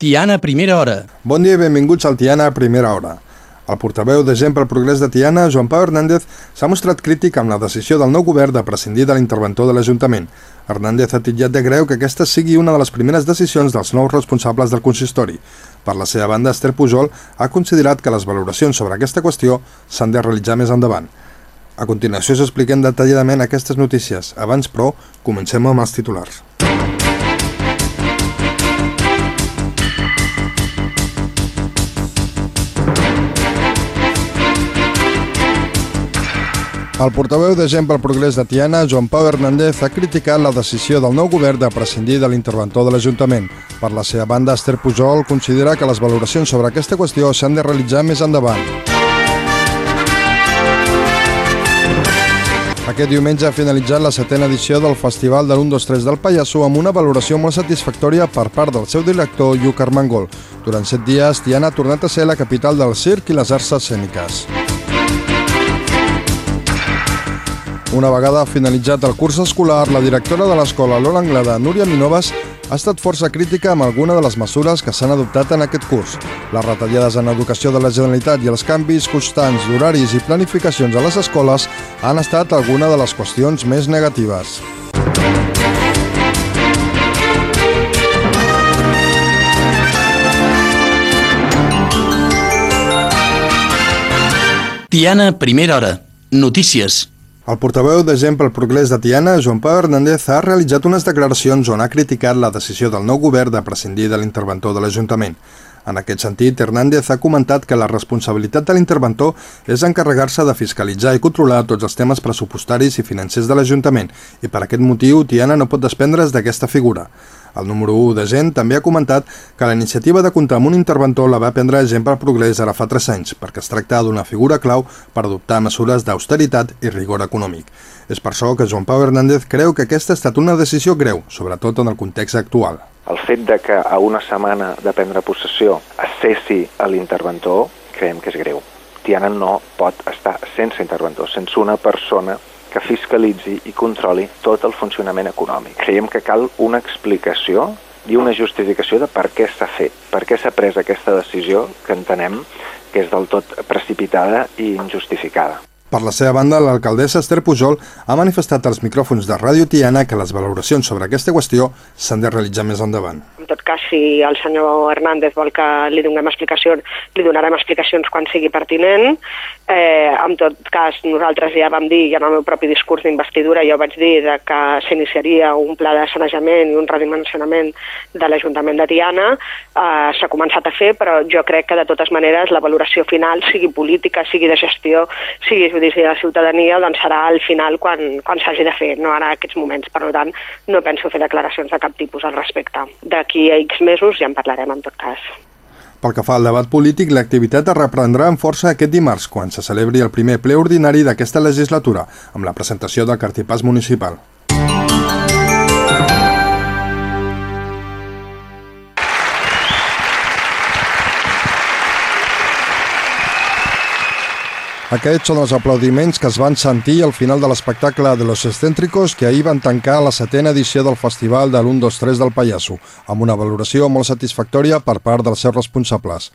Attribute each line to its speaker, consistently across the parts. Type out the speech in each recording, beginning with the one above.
Speaker 1: Tiana, primera hora.
Speaker 2: Bon dia i benvinguts al Tiana primera hora. El portaveu de Gent pel Progrés de Tiana, Joan Pau Hernández, s'ha mostrat crític amb la decisió del nou govern de prescindir de l'interventor de l'Ajuntament. Hernández ha titllat de greu que aquesta sigui una de les primeres decisions dels nous responsables del consistori. Per la seva banda, Esther Pujol ha considerat que les valoracions sobre aquesta qüestió s'han de realitzar més endavant. A continuació us expliquem detalladament aquestes notícies. Abans, però, comencem amb els titulars. El portaveu de Gent pel Progrés de Tiana, Joan Pau Hernández, ha criticat la decisió del nou govern de prescindir de l'interventor de l'Ajuntament. Per la seva banda, Esther Pujol considera que les valoracions sobre aquesta qüestió s'han de realitzar més endavant. Aquest diumenge ha finalitzat la setena edició del Festival de l'1-2-3 del Pallasso amb una valoració molt satisfactòria per part del seu director, Lluc Armengol. Durant set dies, Tiana ha tornat a ser la capital del circ i les arts escèniques. Una vegada finalitzat el curs escolar, la directora de l'escola Lola Anglada, Núria Minovas, ha estat força crítica amb alguna de les mesures que s'han adoptat en aquest curs. Les retallades en educació de la Generalitat i els canvis constants d'horaris i planificacions a les escoles han estat alguna de les qüestions més negatives.
Speaker 1: Tiana, primera hora. Notícies.
Speaker 2: El portaveu de Gent pel Progrés de Tiana, Joan Pau Hernández, ha realitzat unes declaracions on ha criticat la decisió del nou govern de prescindir de l'interventor de l'Ajuntament. En aquest sentit, Hernández ha comentat que la responsabilitat de l'interventor és encarregar-se de fiscalitzar i controlar tots els temes pressupostaris i financers de l'Ajuntament i per aquest motiu Tiana no pot desprendre's d'aquesta figura. El número 1 de gent també ha comentat que la iniciativa de comptar amb un interventor la va prendre gent per progrés ara fa 3 anys, perquè es tracta d'una figura clau per adoptar mesures d'austeritat i rigor econòmic. És per això que Joan Pau Hernández creu que aquesta ha estat una decisió greu, sobretot en el context actual.
Speaker 3: El fet de que a una setmana de prendre possessió es cessi l'interventor creiem que és greu. Tiana no pot estar sense interventor, sense una persona que fiscalitzi i controli tot el funcionament econòmic. Creiem que cal una explicació i una justificació de per què s'ha fet, per què s'ha pres aquesta decisió que entenem que és del tot precipitada i injustificada.
Speaker 2: Per la seva banda, l'alcaldessa Esther Pujol ha manifestat als micròfons de Ràdio Tiana que les valoracions sobre aquesta qüestió s'han de realitzar més endavant.
Speaker 4: En tot cas, si el senyor Hernández vol que li donem explicacions, li donarem explicacions quan sigui pertinent. Eh, en tot cas, nosaltres ja vam dir, ja en el meu propi discurs d'investidura, ja ho vaig dir, que s'iniciaria un pla de sanejament i un redimensionament de l'Ajuntament de Tiana. Eh, S'ha començat a fer, però jo crec que de totes maneres la valoració final, sigui política, sigui de gestió, sigui judici de la ciutadania, doncs serà al final quan, quan s'hagi de fer, no ara en aquests moments. Per tant, no penso fer declaracions de cap tipus al respecte. D'aquí a X mesos ja en parlarem en tot cas.
Speaker 2: Pel que fa al debat polític, l'activitat es reprendrà amb força aquest dimarts, quan se celebri el primer ple ordinari d'aquesta legislatura, amb la presentació del cartipàs municipal. Aquests són els aplaudiments que es van sentir al final de l'espectacle de Los Excéntricos que ahir van tancar la setena edició del Festival de l'1-2-3 del Pallasso, amb una valoració molt satisfactòria per part dels seus responsables.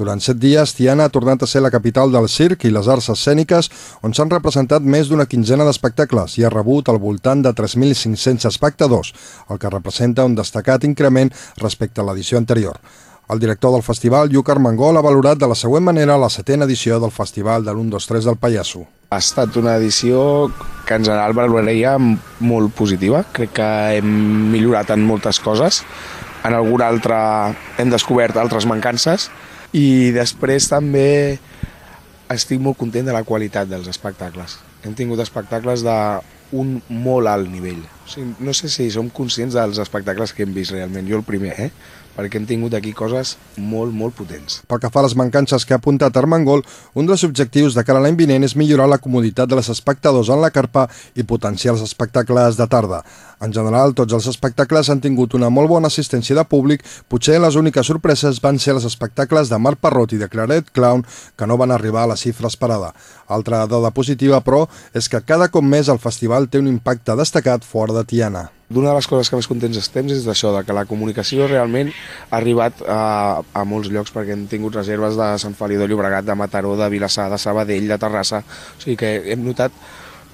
Speaker 2: Durant set dies, Tiana ha tornat a ser la capital del circ i les arts escèniques, on s'han representat més d'una quinzena d'espectacles i ha rebut al voltant de 3.500 espectadors, el que representa un destacat increment respecte a l'edició anterior. El director del festival, Lluc Armengol, ha valorat de la següent manera la setena edició del Festival de l'1-2-3 del Pallasso.
Speaker 5: Ha estat una edició que en general valoraria molt positiva. Crec que hem millorat en moltes coses. En alguna altra hem descobert altres mancances. I després també estic molt content de la qualitat dels espectacles. Hem tingut espectacles d'un molt alt nivell. O sigui, no sé si som conscients dels espectacles que hem vist realment. Jo el primer, eh? Perquè hem tingut aquí coses molt, molt potents.
Speaker 2: Pel que fa a les mancances que ha apuntat Armengol, un dels objectius de cara a l'any vinent és millorar la comoditat dels espectadors en la carpa i potenciar els espectacles de tarda. En general, tots els espectacles han tingut una molt bona assistència de públic, potser les úniques sorpreses van ser els espectacles de Marc Parrot i de Claret Clown, que no van arribar a la xifra esperada. Altra dada positiva, però, és que cada cop més el festival té un impacte destacat fora de Tiana.
Speaker 5: D'una de les coses que més contents estem és d'això, que la comunicació realment ha arribat a, a molts llocs perquè hem tingut reserves de Sant Feliu de Llobregat, de Mataró, de Vilassar, de Sabadell, de Terrassa, o sigui que hem notat,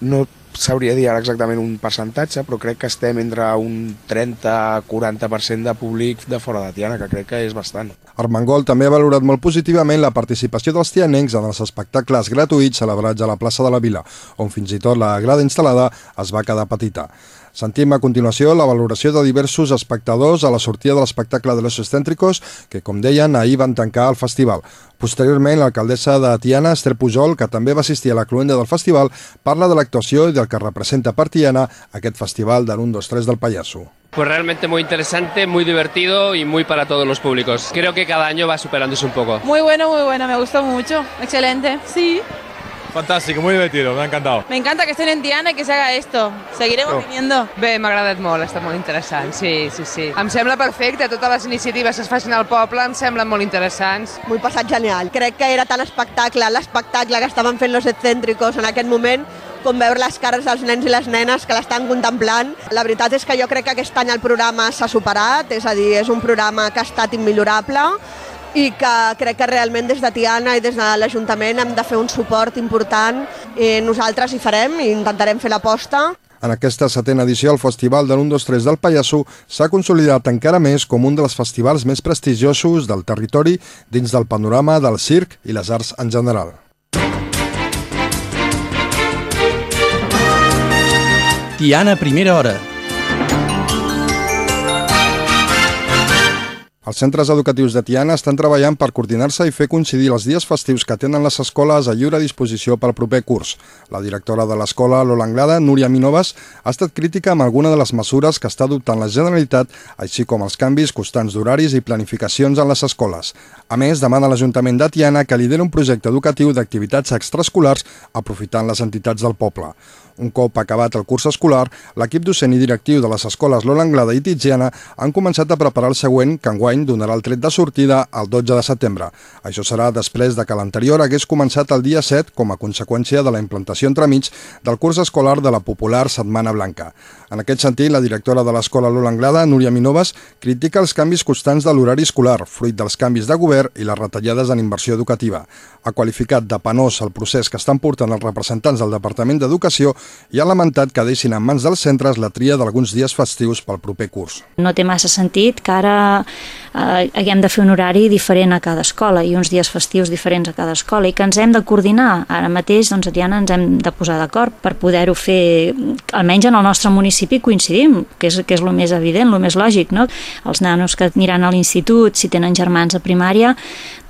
Speaker 5: no sabria dir ara exactament un percentatge, però crec que estem entre un 30-40% de públic de fora de Tiana, que crec que és bastant.
Speaker 2: Armengol també ha valorat molt positivament la participació dels tianencs en els espectacles gratuïts celebrats a la plaça de la Vila, on fins i tot la grada instal·lada es va quedar petita. Sentim a continuació la valoració de diversos espectadors a la sortida de l'espectacle de los excèntricos que, com deien, ahir van tancar el festival. Posteriorment, l'alcaldessa de Tiana, Esther Pujol, que també va assistir a la cluenda del festival, parla de l'actuació i del que representa per Tiana aquest festival de l'1, 2, 3 del payaso.
Speaker 6: Pues realmente muy interesante, muy divertido y muy para todos los públicos. Creo que cada año va superándose un poco.
Speaker 7: Muy bueno, muy bueno, me gustó mucho. Excelente, sí.
Speaker 8: Fantàstic, muy divertido, m'ha encantat.
Speaker 7: Me encanta que estén en Tiana y que se haga esto. Seguiremos oh. viniendo.
Speaker 9: Bé, m'ha agradat molt, ha estat molt interessant, sí, sí, sí. Em sembla perfecte, totes les iniciatives que es facin al poble em semblen molt interessants.
Speaker 10: M'ho he passat genial. Crec que era tan espectacle, l'espectacle que estaven fent los excèntricos en aquest moment, com veure les cares dels nens i les nenes que l'estan contemplant. La veritat és que jo crec que aquest any el programa s'ha superat, és a dir, és un programa que ha estat immillorable, i que crec que realment des de Tiana i des de l'Ajuntament hem de fer un suport important i nosaltres hi farem i intentarem fer l'aposta.
Speaker 2: En aquesta setena edició, el Festival de l'1-2-3 del Pallasso s'ha consolidat encara més com un dels festivals més prestigiosos del territori dins del panorama del circ i les arts en general.
Speaker 1: Tiana, primera hora
Speaker 2: Els centres educatius de Tiana estan treballant per coordinar-se i fer coincidir els dies festius que tenen les escoles a lliure disposició pel proper curs. La directora de l'escola, Lola Anglada, Núria Minovas, ha estat crítica amb alguna de les mesures que està adoptant la Generalitat, així com els canvis constants d'horaris i planificacions en les escoles. A més, demana l'Ajuntament de Tiana que lideri un projecte educatiu d'activitats extraescolars aprofitant les entitats del poble. Un cop acabat el curs escolar, l'equip docent i directiu de les escoles Lola Anglada i Tiziana han començat a preparar el següent, que enguany donarà el tret de sortida el 12 de setembre. Això serà després de que l'anterior hagués començat el dia 7 com a conseqüència de la implantació entremig del curs escolar de la popular Setmana Blanca. En aquest sentit, la directora de l'escola Lola Anglada, Núria Minovas, critica els canvis constants de l'horari escolar, fruit dels canvis de govern i les retallades en inversió educativa. Ha qualificat de penós el procés que estan portant els representants del Departament d'Educació i ha lamentat que deixin en mans dels centres la tria d'alguns dies festius pel proper curs.
Speaker 11: No té massa sentit que ara eh, haguem de fer un horari diferent a cada escola i uns dies festius diferents a cada escola i que ens hem de coordinar. Ara mateix doncs, a Tiana ens hem de posar d'acord per poder-ho fer, almenys en el nostre municipi coincidim, que és, que és el més evident, el més lògic. No? Els nanos que aniran a l'institut, si tenen germans a primària,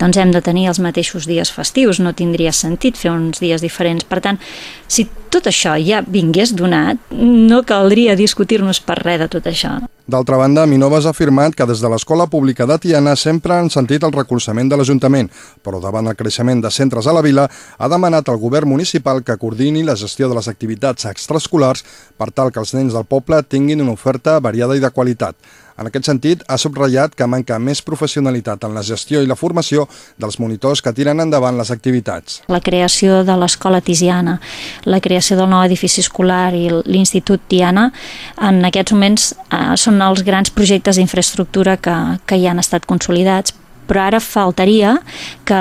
Speaker 11: doncs hem de tenir els mateixos dies festius, no tindria sentit fer uns dies diferents. Per tant, si tot això ja vingués donat, no caldria discutir-nos per res de tot això.
Speaker 2: D'altra banda, Minovas ha afirmat que des de l'escola pública de Tiana sempre han sentit el recolzament de l'Ajuntament, però davant el creixement de centres a la vila ha demanat al govern municipal que coordini la gestió de les activitats extraescolars per tal que els nens del poble tinguin una oferta variada i de qualitat. En aquest sentit, ha subratllat que manca més professionalitat en la gestió i la formació dels monitors que tiren endavant les activitats.
Speaker 11: La creació de l'escola Tisiana, la creació del nou edifici escolar i l'Institut Tiana, en aquests moments eh, són els grans projectes d'infraestructura que, que ja han estat consolidats, però ara faltaria que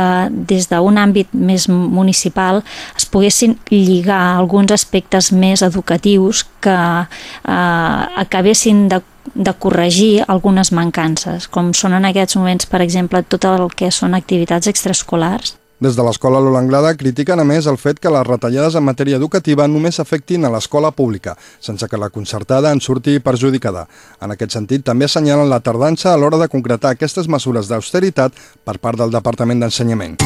Speaker 11: des d'un àmbit més municipal es poguessin lligar alguns aspectes més educatius que eh, acabessin de de corregir algunes mancances, com són en aquests moments, per exemple, tot el que són activitats extraescolars.
Speaker 2: Des de l'Escola Lola Anglada critiquen a més el fet que les retallades en matèria educativa només afectin a l'escola pública, sense que la concertada en surti perjudicada. En aquest sentit, també assenyalen la tardança a l'hora de concretar aquestes mesures d'austeritat per part del Departament d'Ensenyament.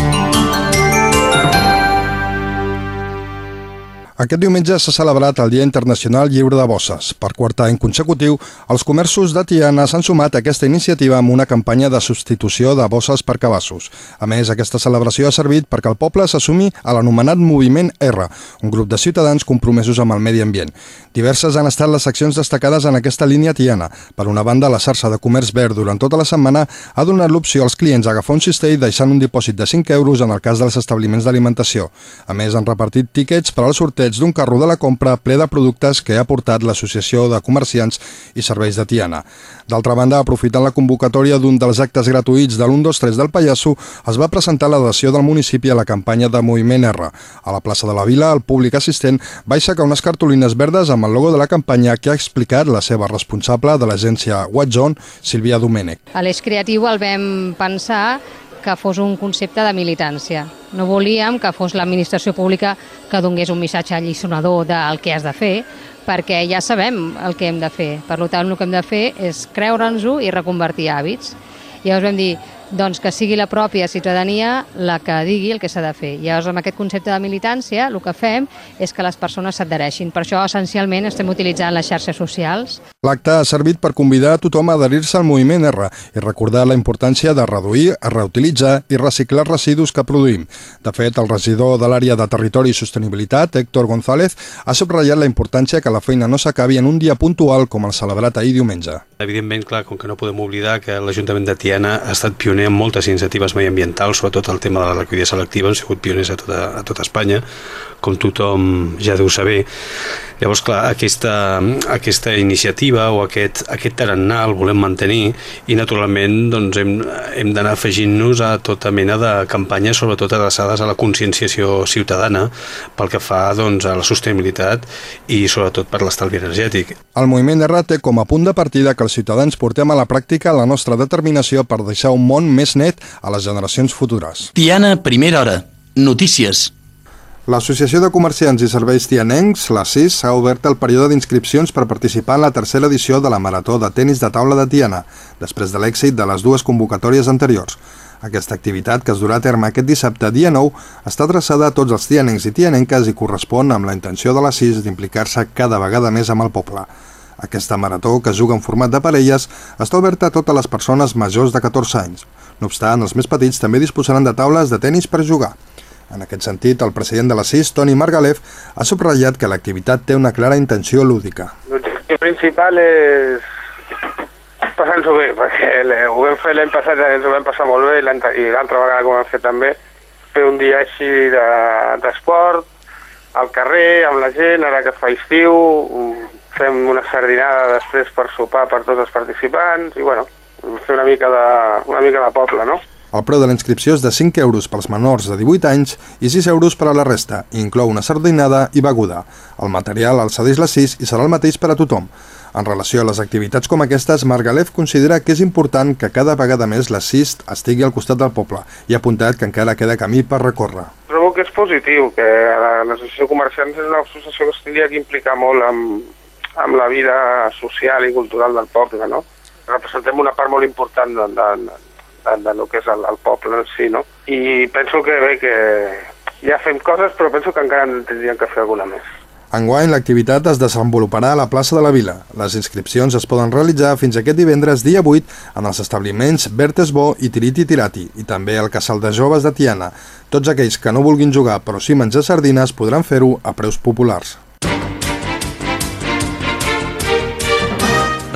Speaker 2: Aquest diumenge s'ha celebrat el Dia Internacional Lliure de Bosses. Per quart any consecutiu, els comerços de Tiana s'han sumat a aquesta iniciativa amb una campanya de substitució de bosses per cabassos. A més, aquesta celebració ha servit perquè el poble s'assumi a l'anomenat Moviment R, un grup de ciutadans compromesos amb el medi ambient. Diverses han estat les seccions destacades en aquesta línia tiana. Per una banda, la xarxa de comerç verd durant tota la setmana ha donat l'opció als clients a agafar un cistell deixant un dipòsit de 5 euros en el cas dels establiments d'alimentació. A més, han repartit tíquets per al sorteig parets d'un carro de la compra ple de productes que ha portat l'Associació de Comerciants i Serveis de Tiana. D'altra banda, aprofitant la convocatòria d'un dels actes gratuïts de l'1-2-3 del Pallasso, es va presentar l'adhesió del municipi a la campanya de Moviment R. A la plaça de la Vila, el públic assistent va aixecar unes cartolines verdes amb el logo de la campanya que ha explicat la seva responsable de l'agència Watchon, Sílvia Domènech.
Speaker 12: A l'eix creatiu el vam pensar que fos un concepte de militància. No volíem que fos l'administració pública que donés un missatge alliçonador del que has de fer, perquè ja sabem el que hem de fer. Per tant, el que hem de fer és creure'ns-ho i reconvertir hàbits. I llavors vam dir, doncs que sigui la pròpia ciutadania la que digui el que s'ha de fer. I llavors, amb aquest concepte de militància, el que fem és que les persones s'adhereixin. Per això, essencialment, estem utilitzant les xarxes socials.
Speaker 2: L'acte ha servit per convidar a tothom a adherir-se al moviment R i recordar la importància de reduir, reutilitzar i reciclar residus que produïm. De fet, el regidor de l'àrea de Territori i Sostenibilitat, Héctor González, ha subratllat la importància que la feina no s'acabi en un dia puntual com el celebrat ahir diumenge.
Speaker 13: Evidentment, clar, com que no podem oblidar que l'Ajuntament de Tiana ha estat pioner en moltes iniciatives mediambientals, sobretot el tema de la recollida selectiva, han sigut pioners a tota, a tota Espanya, com tothom ja deu saber. Llavors, clar, aquesta, aquesta iniciativa o aquest, aquest tarannà el volem mantenir i, naturalment, doncs, hem, hem d'anar afegint-nos a tota mena de campanyes, sobretot adreçades a la conscienciació ciutadana pel que fa doncs, a la sostenibilitat i, sobretot, per l'estalvi energètic.
Speaker 2: El moviment R té com a punt de partida que els ciutadans portem a la pràctica la nostra determinació per deixar un món més net a les generacions futures.
Speaker 1: Tiana, primera hora. Notícies.
Speaker 2: L'Associació de Comerciants i Serveis Tianencs, la CIS, ha obert el període d'inscripcions per participar en la tercera edició de la Marató de Tenis de Taula de Tiana, després de l'èxit de les dues convocatòries anteriors. Aquesta activitat, que es durà a terme aquest dissabte, dia 9, està adreçada a tots els tianencs i tianenques i correspon amb la intenció de la CIS d'implicar-se cada vegada més amb el poble. Aquesta marató, que juga en format de parelles, està oberta a totes les persones majors de 14 anys. No obstant, els més petits també disposaran de taules de tennis per jugar. En aquest sentit, el president de la CIS, Toni Margalef, ha subratllat que l'activitat té una clara intenció lúdica.
Speaker 14: L'objectiu principal és passar-nos-ho bé, perquè ho vam fer l'any passat, ens ho vam passar molt bé, i l'altra vegada que ho vam fer també, fer un dia així d'esport, de, al carrer, amb la gent, ara que fa estiu, fem una sardinada després per sopar per tots els participants, i bueno, fer una mica de, una mica de poble, no?
Speaker 2: El preu de la inscripció és de 5 euros pels menors de 18 anys i 6 euros per a la resta, i inclou una sardinada i beguda. El material el cedeix la 6 i serà el mateix per a tothom. En relació a les activitats com aquestes, Margalef considera que és important que cada vegada més la CIS estigui al costat del poble i ha apuntat que encara queda camí per recórrer.
Speaker 14: Trobo que és positiu, que l'Associació Comerciants és una associació que es tindria que implicar molt amb, amb la vida social i cultural del poble, no? Representem una part molt important de, de, de, de lo que és el, el poble en si, no? I penso que bé, que ja fem coses, però penso que encara en tindríem que fer alguna més.
Speaker 2: Enguany, l'activitat es desenvoluparà a la plaça de la Vila. Les inscripcions es poden realitzar fins aquest divendres dia 8 en els establiments Bertes Bo i Tiriti Tirati i també al Casal de Joves de Tiana. Tots aquells que no vulguin jugar però sí menjar sardines podran fer-ho a preus populars.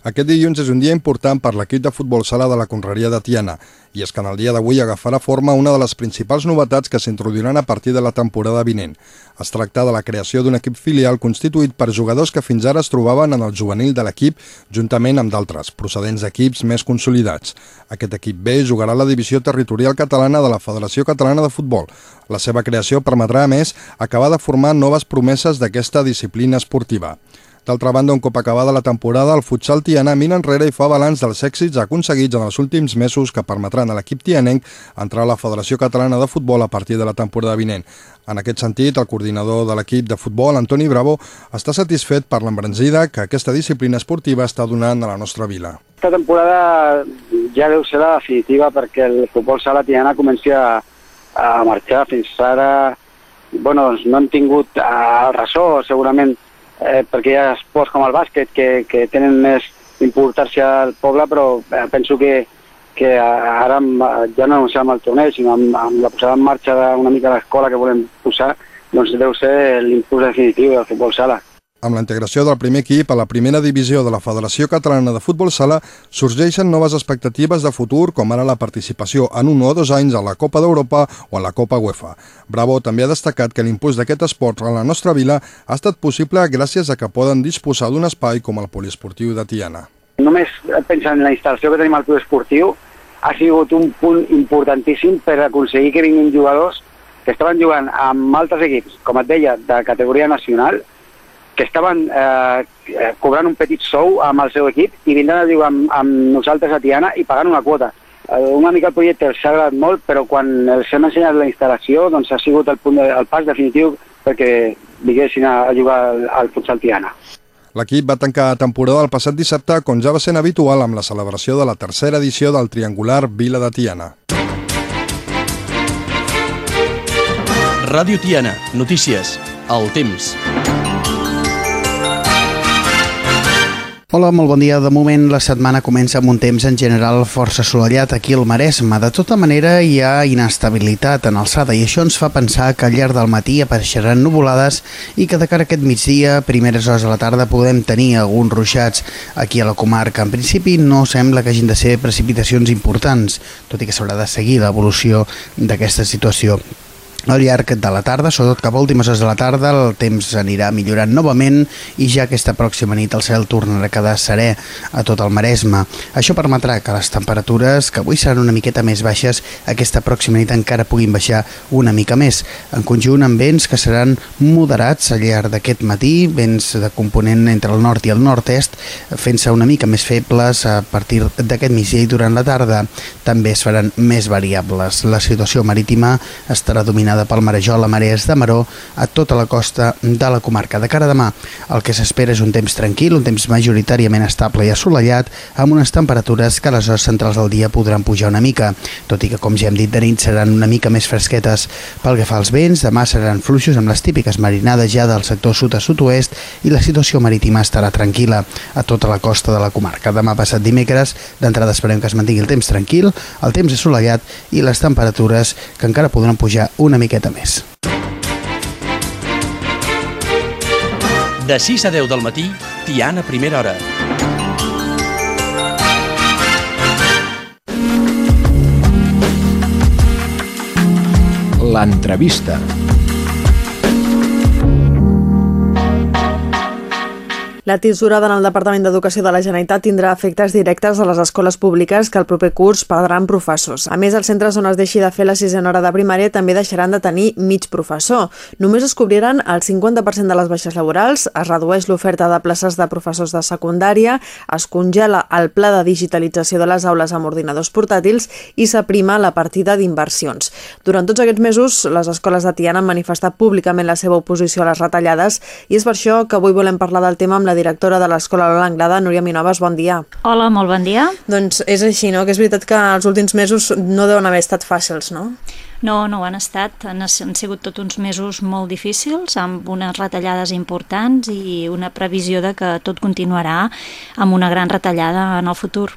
Speaker 2: Aquest dilluns és un dia important per l'equip de futbol sala de la Conreria de Tiana, i és que en el dia d'avui agafarà forma una de les principals novetats que s'introduiran a partir de la temporada vinent. Es tracta de la creació d'un equip filial constituït per jugadors que fins ara es trobaven en el juvenil de l'equip juntament amb d'altres, procedents d'equips més consolidats. Aquest equip B jugarà a la divisió territorial catalana de la Federació Catalana de Futbol. La seva creació permetrà, a més, acabar de formar noves promeses d'aquesta disciplina esportiva. D'altra banda, un cop acabada la temporada, el futsal tianà mira enrere i fa balanç dels èxits aconseguits en els últims mesos que permetran a l'equip tianenc entrar a la Federació Catalana de Futbol a partir de la temporada vinent. En aquest sentit, el coordinador de l'equip de futbol, Antoni Bravo, està satisfet per l'embranzida que aquesta disciplina esportiva està donant a la nostra vila.
Speaker 15: Aquesta temporada ja deu ser la definitiva perquè el futbol sala tiana comenci a, marxar. Fins ara bueno, doncs no hem tingut el ressò, segurament, eh, perquè hi ha esports com el bàsquet que, que tenen més importància al poble, però eh, penso que, que ara amb, ja no amb el torneig, sinó amb, amb la posada en marxa d'una mica l'escola que volem posar, doncs deu ser l'impuls definitiu del futbol sala.
Speaker 2: Amb la integració del primer equip a la primera divisió de la Federació Catalana de Futbol Sala sorgeixen noves expectatives de futur com ara la participació en un o dos anys a la Copa d'Europa o a la Copa UEFA. Bravo també ha destacat que l'impuls d'aquest esport a la nostra vila ha estat possible gràcies a que poden disposar d'un espai com el poliesportiu de Tiana.
Speaker 15: Només pensant en la instal·lació que tenim al poliesportiu ha sigut un punt importantíssim per aconseguir que vinguin jugadors que estaven jugant amb altres equips, com et deia, de categoria nacional, que estaven eh, eh, cobrant un petit sou amb el seu equip i vindran a jugar amb, amb nosaltres a Tiana i pagant una quota. Eh, una mica el projecte els ha agradat molt, però quan els hem ensenyat la instal·lació doncs ha sigut el, punt de, el pas definitiu perquè vinguessin a, a jugar al, al futsal Tiana.
Speaker 2: L'equip va tancar temporada el passat dissabte, com ja va ser habitual amb la celebració de la tercera edició del triangular Vila de Tiana.
Speaker 1: Ràdio Tiana, notícies, el temps.
Speaker 16: Hola, molt bon dia. De moment la setmana comença amb un temps en general força assolellat aquí al Maresme. De tota manera hi ha inestabilitat en alçada i això ens fa pensar que al llarg del matí apareixeran nuvolades i que de cara a aquest migdia, primeres hores de la tarda, podem tenir alguns ruixats aquí a la comarca. En principi no sembla que hagin de ser precipitacions importants, tot i que s'haurà de seguir l'evolució d'aquesta situació. Al llarg de la tarda, sobretot cap a últimes hores de la tarda, el temps anirà millorant novament i ja aquesta pròxima nit el cel tornarà a quedar serè a tot el Maresme. Això permetrà que les temperatures, que avui seran una miqueta més baixes, aquesta pròxima nit encara puguin baixar una mica més. En conjunt amb vents que seran moderats al llarg d'aquest matí, vents de component entre el nord i el nord-est, fent-se una mica més febles a partir d'aquest migdia i durant la tarda. També es faran més variables. La situació marítima estarà dominada dominada pel marejol a marees de maró a tota la costa de la comarca. De cara a demà, el que s'espera és un temps tranquil, un temps majoritàriament estable i assolellat, amb unes temperatures que a les hores centrals del dia podran pujar una mica, tot i que, com ja hem dit, de nit seran una mica més fresquetes. Pel que fa als vents, demà seran fluixos amb les típiques marinades ja del sector sud a sud-oest i la situació marítima estarà tranquil·la a tota la costa de la comarca. Demà passat dimecres, d'entrada esperem que es mantingui el temps tranquil, el temps assolellat i les temperatures que encara podran pujar una miqueta més.
Speaker 1: De 6 a 10 del matí, Tiana Primera Hora.
Speaker 17: L'entrevista.
Speaker 18: La tisorada en el Departament d'Educació de la Generalitat tindrà efectes directes a les escoles públiques que el proper curs perdran professors. A més, els centres on es deixi de fer la sisena hora de primària també deixaran de tenir mig professor. Només es cobriran el 50% de les baixes laborals, es redueix l'oferta de places de professors de secundària, es congela el pla de digitalització de les aules amb ordinadors portàtils i s'aprima la partida d'inversions. Durant tots aquests mesos, les escoles de Tiana han manifestat públicament la seva oposició a les retallades i és per això que avui volem parlar del tema amb la directora de l'Escola Lola Anglada, Núria Minoves, bon dia.
Speaker 11: Hola, molt bon dia.
Speaker 18: Doncs és així, no?, que és veritat que els últims mesos no deuen haver estat fàcils, no?
Speaker 11: No, no ho han estat. Han, han sigut tots uns mesos molt difícils, amb unes retallades importants i una previsió de que tot continuarà amb una gran retallada en el futur.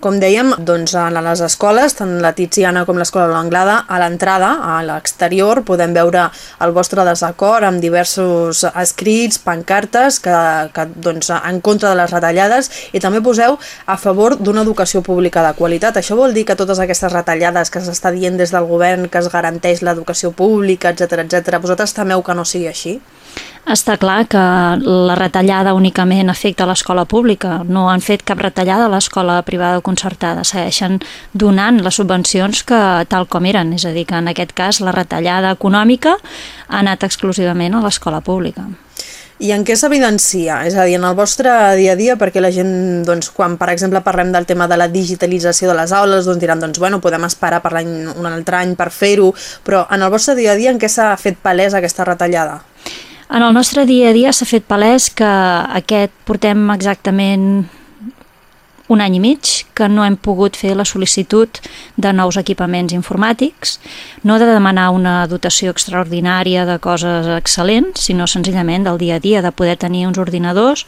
Speaker 18: Com dèiem, doncs, a les escoles, tant la Tiziana com l'escola l'Anglada, a l'entrada, a l'exterior, podem veure el vostre desacord amb diversos escrits, pancartes, que, que doncs, en contra de les retallades, i també poseu a favor d'una educació pública de qualitat. Això vol dir que totes aquestes retallades que s'està dient des del govern, que es garanteix l'educació pública, etc etc. vosaltres temeu que no sigui així?
Speaker 11: Està clar que la retallada únicament afecta l'escola pública. No han fet cap retallada a l'escola privada concertada. Segueixen donant les subvencions que tal com eren. És a dir, que en aquest cas la retallada econòmica ha anat exclusivament a l'escola pública.
Speaker 18: I en què s'evidencia? És a dir, en el vostre dia a dia, perquè la gent, doncs, quan, per exemple, parlem del tema de la digitalització de les aules, doncs diran, doncs, bueno, podem esperar per l'any un altre any per fer-ho, però en el vostre dia a dia en què s'ha fet palès aquesta retallada?
Speaker 11: En el nostre dia a dia s'ha fet palès que aquest portem exactament un any i mig que no hem pogut fer la sol·licitud de nous equipaments informàtics, no de demanar una dotació extraordinària de coses excel·lents, sinó senzillament del dia a dia, de poder tenir uns ordinadors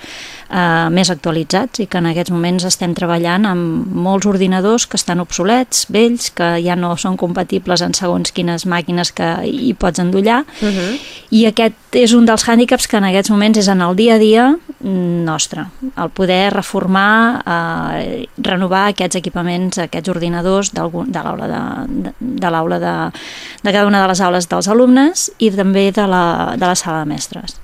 Speaker 11: eh, més actualitzats i que en aquests moments estem treballant amb molts ordinadors que estan obsolets, vells, que ja no són compatibles en segons quines màquines que hi pots endollar, uh -huh. i aquest és un dels hàndicaps que en aquests moments és en el dia a dia nostre, el poder reformar, eh, renovar aquests equipaments, aquests ordinadors de l'aula de, de, de l'aula de, de cada una de les aules dels alumnes i també de la, de la sala de mestres.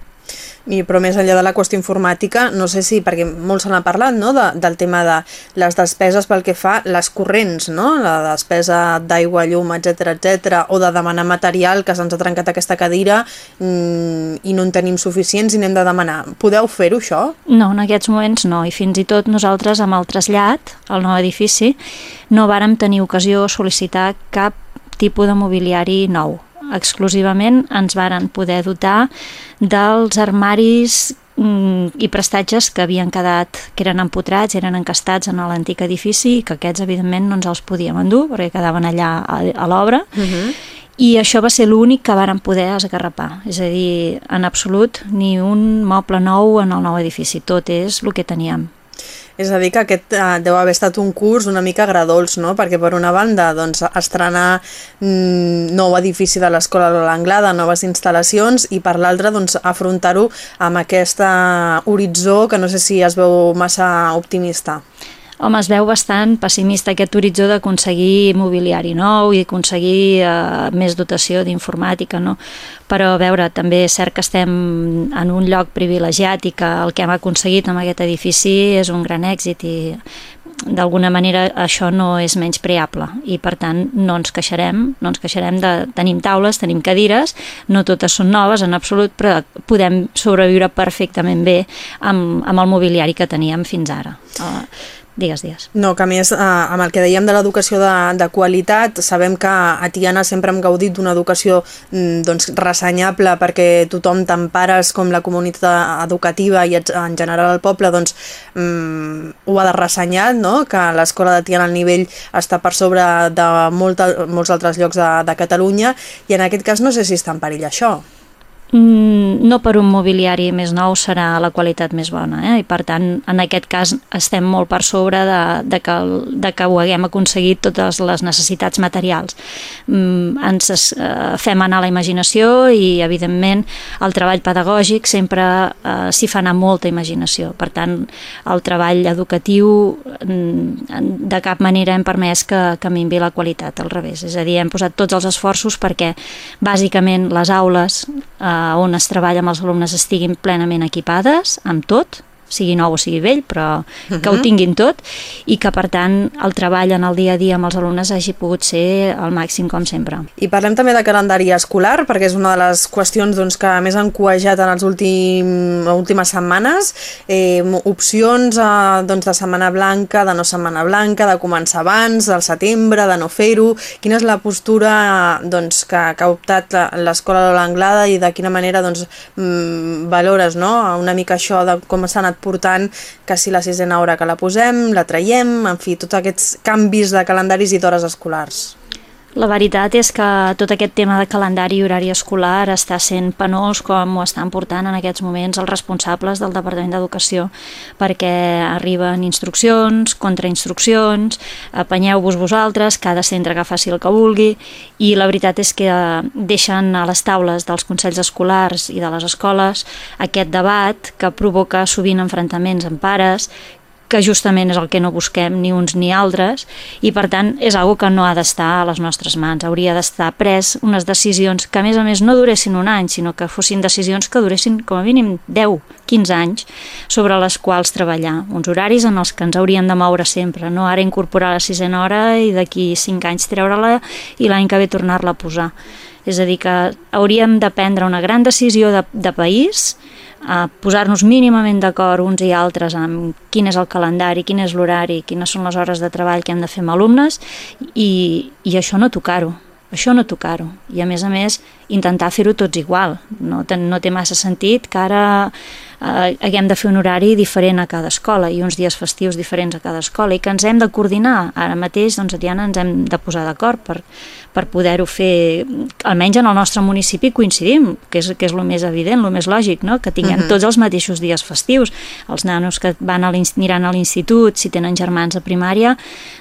Speaker 18: I, però més enllà de la qüestió informàtica, no sé si, perquè molts se n'ha parlat, no?, de, del tema de les despeses pel que fa les corrents, no?, la despesa d'aigua, llum, etc etc, o de demanar material, que se'ns ha trencat aquesta cadira mmm, i no en tenim suficients i n'hem de demanar. Podeu fer-ho, això?
Speaker 11: No, en aquests moments no, i fins i tot nosaltres amb el trasllat al nou edifici no vàrem tenir ocasió sol·licitar cap tipus de mobiliari nou exclusivament ens varen poder dotar dels armaris mm, i prestatges que havien quedat, que eren empotrats, eren encastats en l'antic edifici i que aquests evidentment no ens els podíem endur perquè quedaven allà a, a l'obra uh mhm. -huh. i això va ser l'únic que varen poder esgarrapar, és a dir, en absolut ni un moble nou en el nou edifici, tot és el que teníem.
Speaker 18: És a dir, que aquest eh, deu haver estat un curs una mica gradols, no? Perquè per una banda, doncs, estrenar mm, nou edifici de l'Escola de l'Anglada, noves instal·lacions, i per l'altra, doncs, afrontar-ho amb aquesta horitzó que no sé si es veu massa optimista.
Speaker 11: Home, es veu bastant pessimista aquest horitzó d'aconseguir mobiliari nou i aconseguir eh, més dotació d'informàtica, no? Però, a veure, també és cert que estem en un lloc privilegiat i que el que hem aconseguit amb aquest edifici és un gran èxit i d'alguna manera això no és menys preable i per tant no ens queixarem no ens queixarem de tenim taules, tenim cadires no totes són noves en absolut però podem sobreviure perfectament bé amb, amb el mobiliari que teníem fins ara uh, Digues, digues.
Speaker 18: No, que a més, eh, amb el que dèiem de l'educació de, de qualitat, sabem que a Tiana sempre hem gaudit d'una educació mm, doncs, ressenyable perquè tothom, tant pares com la comunitat educativa i en general el poble, doncs, mm, ho ha de ressenyar, no? que l'escola de Tiana al nivell està per sobre de molta, molts altres llocs de, de Catalunya i en aquest cas no sé si està en perill això.
Speaker 11: Mm, no per un mobiliari més nou serà la qualitat més bona eh? i per tant en aquest cas estem molt per sobre de, de, que, de que ho haguem aconseguit totes les necessitats materials. Mm, ens es, eh, fem anar la imaginació i evidentment el treball pedagògic sempre eh, s'hi fa anar molta imaginació. Per tant el treball educatiu mm, de cap manera hem permès que, que minvi la qualitat al revés, és a dir, hem posat tots els esforços perquè bàsicament les aules eh, on es treballa amb els alumnes estiguin plenament equipades amb tot, sigui nou o sigui vell, però que uh -huh. ho tinguin tot i que per tant el treball en el dia a dia amb els alumnes hagi pogut ser el màxim com sempre.
Speaker 18: I parlem també de calendari escolar perquè és una de les qüestions doncs, que més han cuejat en les últim, últimes setmanes eh, opcions eh, doncs, de setmana blanca, de no setmana blanca de començar abans, del setembre de no fer-ho, quina és la postura doncs, que, que ha optat l'escola de l'Anglada i de quina manera doncs, mm, valores no? una mica això de com s'ha anat portant que si la sisena hora que la posem, la traiem, en fi, tots aquests canvis de calendaris i d'hores escolars.
Speaker 11: La veritat és que tot aquest tema de calendari i horari escolar està sent penós com ho estan portant en aquests moments els responsables del Departament d'Educació perquè arriben instruccions, contrainstruccions, apanyeu-vos vosaltres, cada centre que faci el que vulgui i la veritat és que deixen a les taules dels consells escolars i de les escoles aquest debat que provoca sovint enfrontaments amb pares que justament és el que no busquem ni uns ni altres i per tant és algo que no ha d'estar a les nostres mans, hauria d'estar pres unes decisions que a més a més no duressin un any sinó que fossin decisions que duressin com a mínim 10, 15 anys sobre les quals treballar, uns horaris en els que ens hauríem de moure sempre, no ara incorporar la sisena hora i d'aquí 5 anys treure-la i l'any que ve tornar-la a posar. És a dir que hauríem de prendre una gran decisió de, de país a posar-nos mínimament d'acord uns i altres amb quin és el calendari, quin és l'horari, quines són les hores de treball que hem de fer amb alumnes i, i això no tocar-ho això no tocar-ho. I a més a més intentar fer-ho tots igual. No, no té massa sentit que ara eh, haguem de fer un horari diferent a cada escola i uns dies festius diferents a cada escola i que ens hem de coordinar. Ara mateix doncs, a Tiana ens hem de posar d'acord per, per poder-ho fer, almenys en el nostre municipi coincidim, que és, que és el més evident, el més lògic, no? que tinguem uh -huh. tots els mateixos dies festius. Els nanos que van a aniran a l'institut, si tenen germans a primària,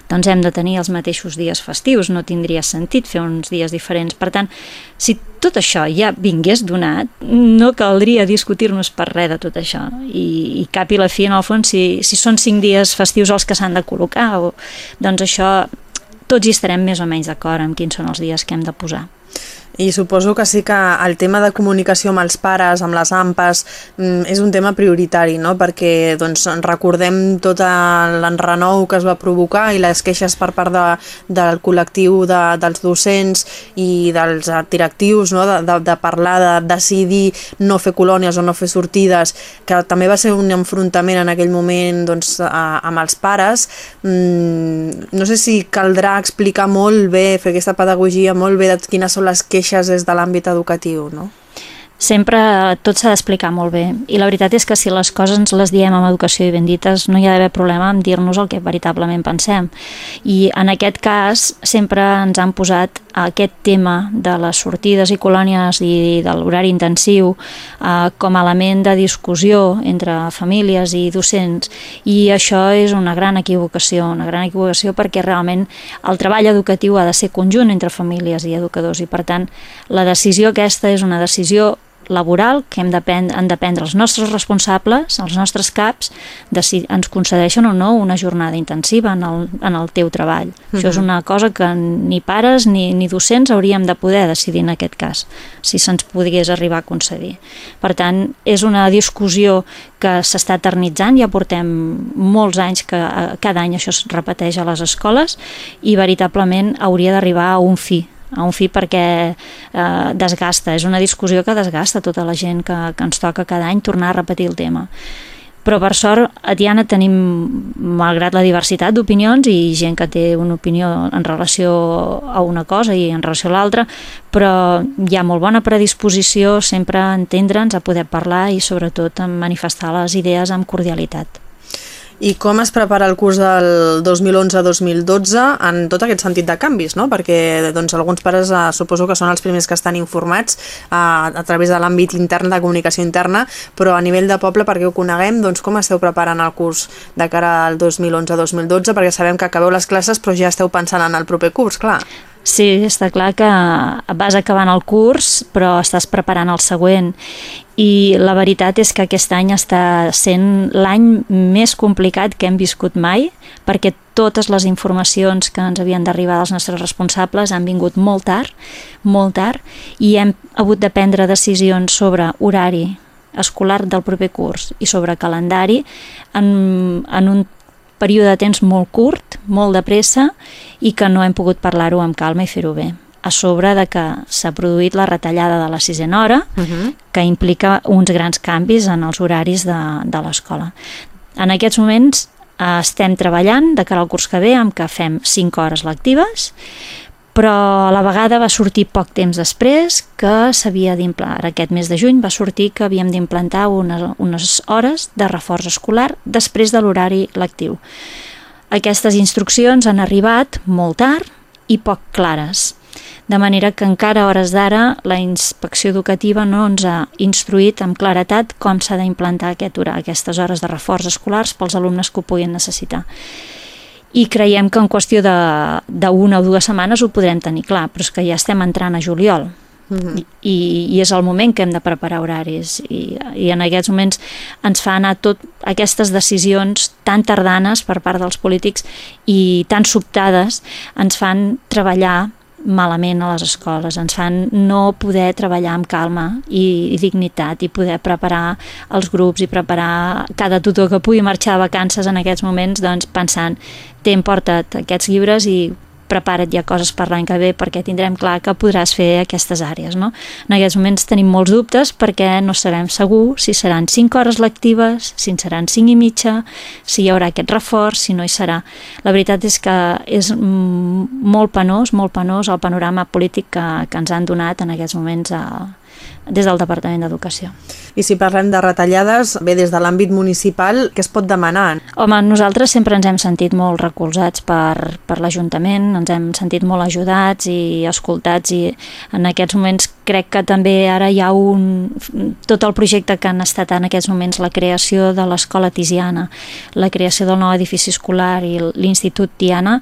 Speaker 11: doncs hem de tenir els mateixos dies festius, no tindria sentit fer uns dies diferents. Per tant, si tot això ja vingués donat, no caldria discutir-nos per res de tot això. I, i cap i la fi, en el fons, si, si són cinc dies festius els que s'han de col·locar, o, doncs això tots hi estarem més o menys d'acord amb quins són els dies que hem de posar.
Speaker 18: I suposo que sí que el tema de comunicació amb els pares, amb les AMPAs, mm, és un tema prioritari, no? perquè doncs, recordem tot l'enrenou que es va provocar i les queixes per part de, del col·lectiu de, dels docents i dels directius no? de, de, de parlar, de decidir no fer colònies o no fer sortides, que també va ser un enfrontament en aquell moment doncs, a, amb els pares. Mm, no sé si caldrà explicar molt bé, fer aquesta pedagogia molt bé de quines són les queixes queixes des de l'àmbit educatiu, no?
Speaker 11: Sempre tot s'ha d'explicar molt bé. I la veritat és que si les coses ens les diem amb educació i ben dites no hi ha d'haver problema en dir-nos el que veritablement pensem. I en aquest cas sempre ens han posat aquest tema de les sortides i colònies i de l'horari intensiu eh, com a element de discussió entre famílies i docents. I això és una gran equivocació una gran equivocació perquè realment el treball educatiu ha de ser conjunt entre famílies i educadors. I per tant la decisió aquesta és una decisió laboral que hem de han de prendre els nostres responsables, els nostres caps, de si ens concedeixen o no una jornada intensiva en el, en el teu treball. Uh -huh. Això és una cosa que ni pares ni, ni docents hauríem de poder decidir en aquest cas, si se'ns pogués arribar a concedir. Per tant, és una discussió que s'està eternitzant, ja portem molts anys que cada any això es repeteix a les escoles i veritablement hauria d'arribar a un fi a un fi perquè eh, desgasta, és una discussió que desgasta tota la gent que, que ens toca cada any tornar a repetir el tema però per sort a Tiana tenim, malgrat la diversitat d'opinions i gent que té una opinió en relació a una cosa i en relació a l'altra, però hi ha molt bona predisposició sempre a entendre'ns, a poder parlar i sobretot a manifestar les idees amb cordialitat.
Speaker 18: I com es prepara el curs del 2011-2012 en tot aquest sentit de canvis, no? Perquè doncs, alguns pares eh, suposo que són els primers que estan informats eh, a través de l'àmbit intern de comunicació interna, però a nivell de poble, perquè ho coneguem, doncs com esteu preparant el curs de cara al 2011-2012? Perquè sabem que acabeu les classes però ja esteu pensant en el proper curs, clar.
Speaker 11: Sí, està clar que vas acabant el curs, però estàs preparant el següent. I la veritat és que aquest any està sent l'any més complicat que hem viscut mai, perquè totes les informacions que ens havien d'arribar dels nostres responsables han vingut molt tard, molt tard, i hem hagut de prendre decisions sobre horari escolar del proper curs i sobre calendari en, en un període de temps molt curt, molt de pressa i que no hem pogut parlar-ho amb calma i fer-ho bé a sobre de que s'ha produït la retallada de la sisena hora, uh -huh. que implica uns grans canvis en els horaris de, de l'escola. En aquests moments eh, estem treballant de cara al curs que ve amb que fem 5 hores lectives, però a la vegada va sortir poc temps després que s'havia d'implantar, aquest mes de juny va sortir que havíem d'implantar unes, unes hores de reforç escolar després de l'horari lectiu. Aquestes instruccions han arribat molt tard i poc clares, de manera que encara a hores d'ara la inspecció educativa no ens ha instruït amb claretat com s'ha d'implantar aquest horari, aquestes hores de reforç escolars pels alumnes que ho puguin necessitar i creiem que en qüestió d'una o dues setmanes ho podrem tenir clar, però és que ja estem entrant a juliol. Uh mhm. -huh. I, i és el moment que hem de preparar horaris i, i en aquests moments ens fa anar tot aquestes decisions tan tardanes per part dels polítics i tan sobtades ens fan treballar malament a les escoles, ens fan no poder treballar amb calma i, i dignitat i poder preparar els grups i preparar cada tutor que pugui marxar de vacances en aquests moments doncs pensant, t'hem portat aquests llibres i prepara't ja coses per l'any que ve perquè tindrem clar que podràs fer aquestes àrees. No? En aquests moments tenim molts dubtes perquè no sabem segur si seran 5 hores lectives, si en seran 5 i mitja, si hi haurà aquest reforç, si no hi serà. La veritat és que és molt penós, molt penós el panorama polític que, que ens han donat en aquests moments a, des del Departament d'Educació.
Speaker 18: I si parlem de retallades, bé, des de l'àmbit municipal, què es pot demanar?
Speaker 11: Home, nosaltres sempre ens hem sentit molt recolzats per, per l'Ajuntament, ens hem sentit molt ajudats i escoltats i en aquests moments crec que també ara hi ha un... tot el projecte que han estat en aquests moments la creació de l'escola Tisiana, la creació del nou edifici escolar i l'Institut Tiana,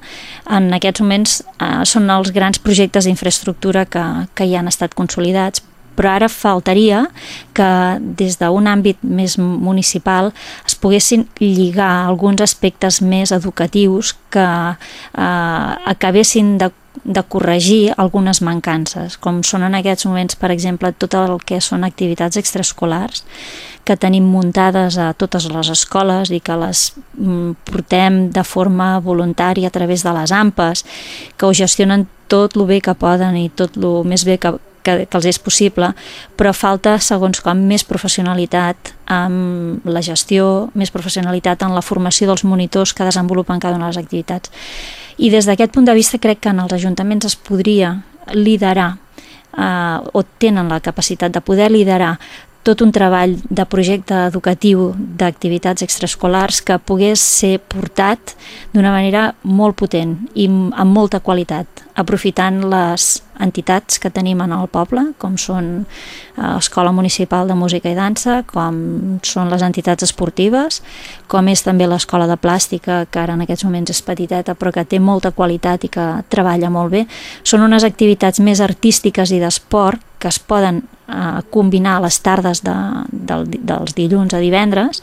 Speaker 11: en aquests moments eh, són els grans projectes d'infraestructura que, que ja han estat consolidats, però ara faltaria que des d'un àmbit més municipal es poguessin lligar alguns aspectes més educatius que eh, acabessin de de corregir algunes mancances, com són en aquests moments, per exemple, tot el que són activitats extraescolars que tenim muntades a totes les escoles i que les mm, portem de forma voluntària a través de les AMPes, que ho gestionen tot el bé que poden i tot el més bé que, que, que els és possible, però falta, segons com, més professionalitat amb la gestió, més professionalitat en la formació dels monitors que desenvolupen cada una de les activitats. I des d'aquest punt de vista crec que en els ajuntaments es podria liderar eh, o tenen la capacitat de poder liderar tot un treball de projecte educatiu d'activitats extraescolars que pogués ser portat d'una manera molt potent i amb molta qualitat, aprofitant les entitats que tenim en el poble, com són l'Escola eh, Municipal de Música i Dansa, com són les entitats esportives, com és també l'Escola de Plàstica, que ara en aquests moments és petiteta, però que té molta qualitat i que treballa molt bé. Són unes activitats més artístiques i d'esport que es poden eh, combinar les tardes de, del, dels dilluns a divendres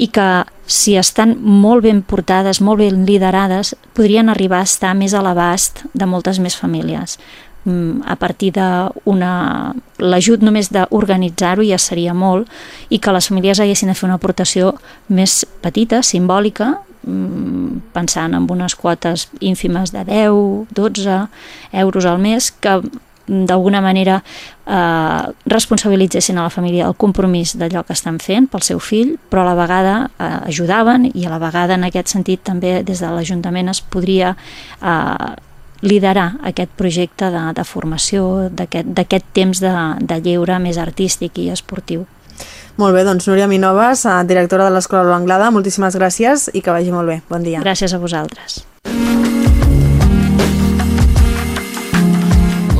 Speaker 11: i que si estan molt ben portades, molt ben liderades, podrien arribar a estar més a l'abast de moltes més famílies. Mm, a partir d'una... l'ajut només d'organitzar-ho ja seria molt i que les famílies haguessin de fer una aportació més petita, simbòlica, mm, pensant en unes quotes ínfimes de 10, 12 euros al mes que d'alguna manera eh, responsabilitzessin a la família el compromís d'allò que estan fent pel seu fill, però a la vegada eh, ajudaven i a la vegada en aquest sentit també des de l'Ajuntament es podria eh, liderar aquest projecte de, de formació, d'aquest temps de, de lleure més artístic i esportiu.
Speaker 18: Molt bé, doncs Núria Minoves, eh, directora de l'Escola L'Anglada, moltíssimes gràcies i que vagi molt bé. Bon dia.
Speaker 11: Gràcies a vosaltres.